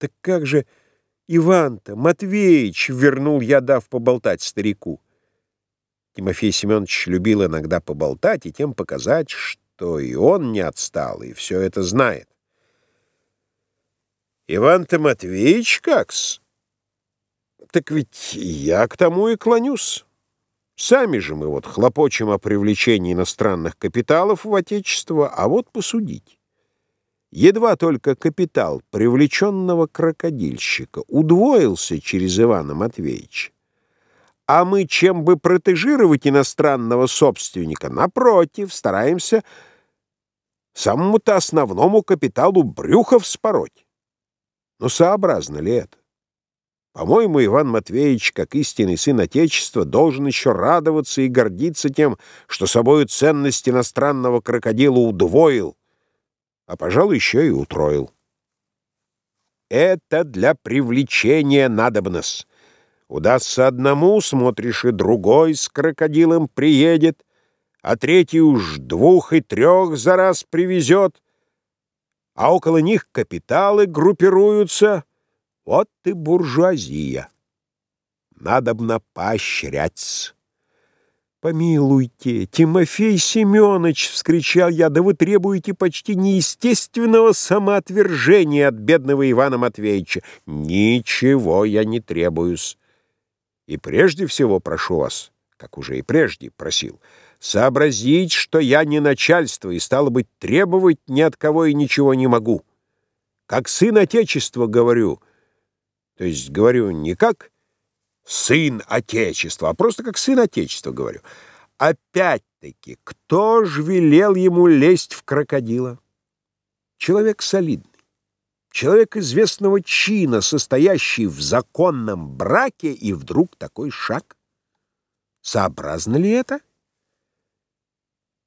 Так как же Иван-то, Матвеич, вернул я, дав поболтать старику. Тимофей Семенович любил иногда поболтать и тем показать, что и он не отстал, и все это знает. Иван-то Матвеич как-с? Так ведь я к тому и клонюсь. Сами же мы вот хлопочем о привлечении иностранных капиталов в Отечество, а вот посудить. Едва только капитал привлеченного крокодильщика удвоился через Ивана Матвеевича, а мы, чем бы протежировать иностранного собственника, напротив, стараемся самому-то основному капиталу брюхов спороть. Но сообразно ли это? По-моему, Иван Матвеевич, как истинный сын Отечества, должен еще радоваться и гордиться тем, что собою ценность иностранного крокодила удвоил, а, пожалуй, еще и утроил. Это для привлечения надобность. Удастся одному, смотришь, и другой с крокодилом приедет, а третий уж двух и трех за раз привезет, а около них капиталы группируются. Вот и буржуазия. Надобно поощрять. «Помилуйте, Тимофей Семенович!» — вскричал я. «Да вы требуете почти неестественного самоотвержения от бедного Ивана Матвеевича!» «Ничего я не требуюсь. И прежде всего прошу вас, как уже и прежде просил, сообразить, что я не начальство и, стало быть, требовать ни от кого и ничего не могу. Как сын Отечества говорю, то есть говорю не как сын Отечества, а просто как сын Отечества говорю. Опять-таки, кто ж велел ему лезть в крокодила? Человек солидный, человек известного чина, состоящий в законном браке, и вдруг такой шаг. Сообразно ли это?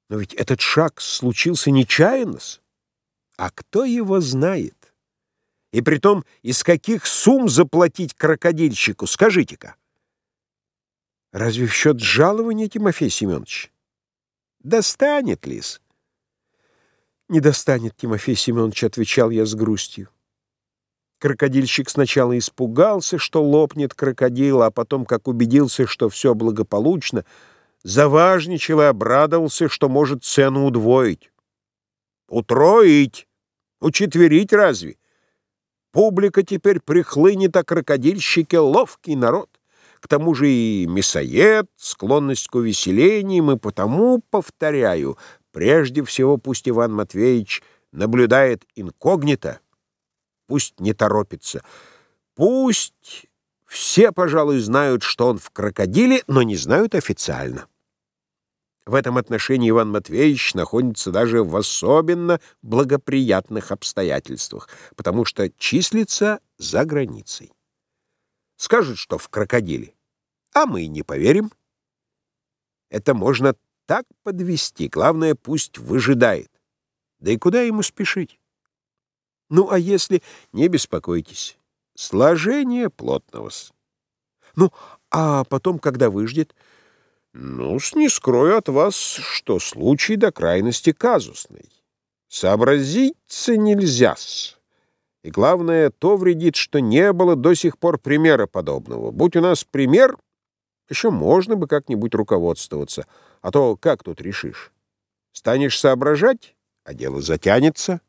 Но ведь этот шаг случился нечаянно. А кто его знает? И притом, из каких сумм заплатить крокодильщику, скажите-ка? Разве в счет жалования, Тимофей Семенович? Достанет лис? Не достанет, Тимофей Семенович, отвечал я с грустью. Крокодильщик сначала испугался, что лопнет крокодил, а потом, как убедился, что все благополучно, заважничал и обрадовался, что может цену удвоить. Утроить, учетверить разве? Публика теперь прихлынет, а крокодильщики — ловкий народ. К тому же и мясоед, склонность к увеселениям, и потому, повторяю, прежде всего пусть Иван Матвеевич наблюдает инкогнито, пусть не торопится, пусть все, пожалуй, знают, что он в крокодиле, но не знают официально. В этом отношении Иван Матвеевич находится даже в особенно благоприятных обстоятельствах, потому что числится за границей. Скажет, что в крокодиле, а мы не поверим. Это можно так подвести, главное, пусть выжидает. Да и куда ему спешить? Ну, а если... Не беспокойтесь. Сложение плотного. Ну, а потом, когда выждет... Ну, не скрою от вас, что случай до крайности казусный. Сообразиться нельзя-с. И главное, то вредит, что не было до сих пор примера подобного. Будь у нас пример, еще можно бы как-нибудь руководствоваться. А то как тут решишь? Станешь соображать, а дело затянется.